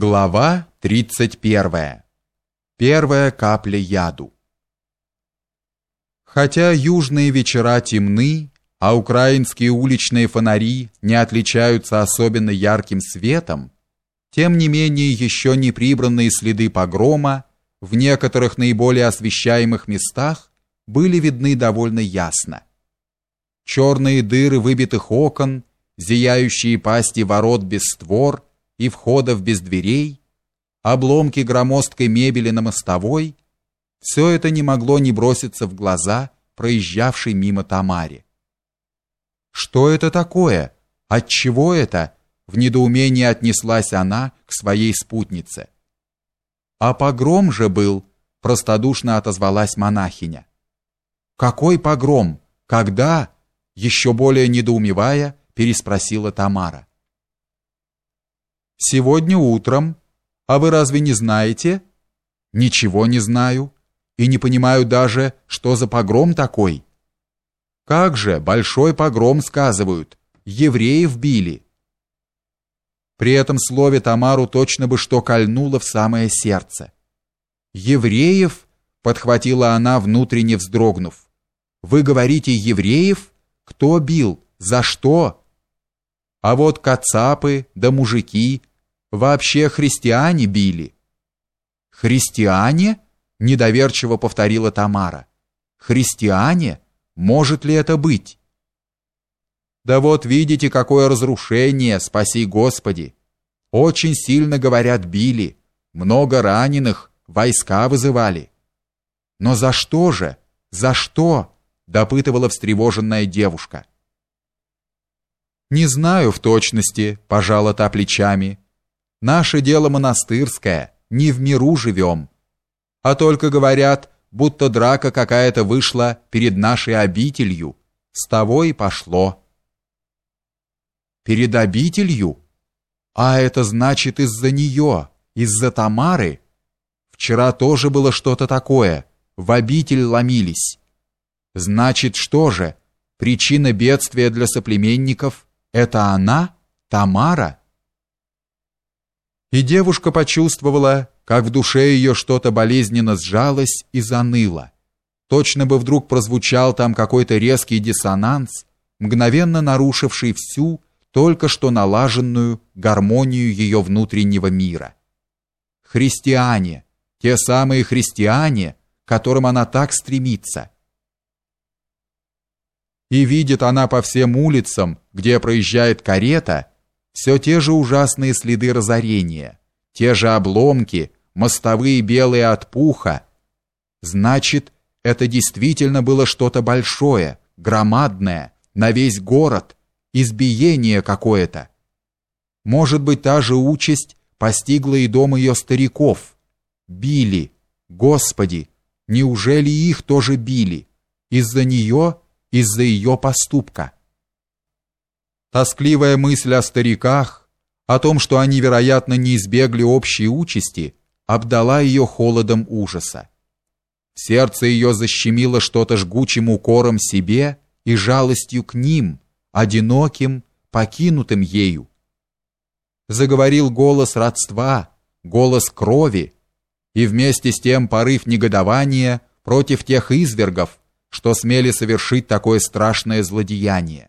Глава 31. Первая капля яду. Хотя южные вечера темны, а украинские уличные фонари не отличаются особенно ярким светом, тем не менее еще не прибранные следы погрома в некоторых наиболее освещаемых местах были видны довольно ясно. Черные дыры выбитых окон, зияющие пасти ворот без створ – и входов без дверей, обломки громоздкой мебели на мостовой, все это не могло не броситься в глаза проезжавшей мимо Тамаре. Что это такое? От чего это? В недоумении отнеслась она к своей спутнице. А погром же был, простодушно отозвалась монахиня. Какой погром? Когда? Еще более недоумевая, переспросила Тамара. Сегодня утром. А вы разве не знаете? Ничего не знаю и не понимаю даже, что за погром такой. Как же, большой погром сказывают. Евреев били. При этом слове Тамару точно бы что кольнуло в самое сердце. Евреев, подхватила она, внутренне вздрогнув. Вы говорите евреев? Кто бил? За что? А вот кацапы да мужики Вообще христиане били. Христиане? недоверчиво повторила Тамара. Христиане? Может ли это быть? Да вот видите, какое разрушение, спаси Господи. Очень сильно говорят били, много раненых, войска вызывали. Но за что же? За что? допытывала встревоженная девушка. Не знаю в точности, пожала та плечами. Наше дело монастырское, не в миру живем. А только говорят, будто драка какая-то вышла перед нашей обителью. С того и пошло. Перед обителью? А это значит из-за нее, из-за Тамары. Вчера тоже было что-то такое. В обитель ломились. Значит, что же? Причина бедствия для соплеменников – это она, Тамара? И девушка почувствовала, как в душе ее что-то болезненно сжалось и заныло. Точно бы вдруг прозвучал там какой-то резкий диссонанс, мгновенно нарушивший всю только что налаженную гармонию ее внутреннего мира. Христиане, те самые христиане, к которым она так стремится. И видит она по всем улицам, где проезжает карета, все те же ужасные следы разорения, те же обломки, мостовые белые от пуха. Значит, это действительно было что-то большое, громадное, на весь город, избиение какое-то. Может быть, та же участь постигла и дом ее стариков. Били. Господи, неужели их тоже били? Из-за нее, из-за ее поступка? Тоскливая мысль о стариках, о том, что они, вероятно, не избегли общей участи, обдала ее холодом ужаса. В сердце ее защемило что-то жгучим укором себе и жалостью к ним, одиноким, покинутым ею. Заговорил голос родства, голос крови, и вместе с тем порыв негодования против тех извергов, что смели совершить такое страшное злодеяние.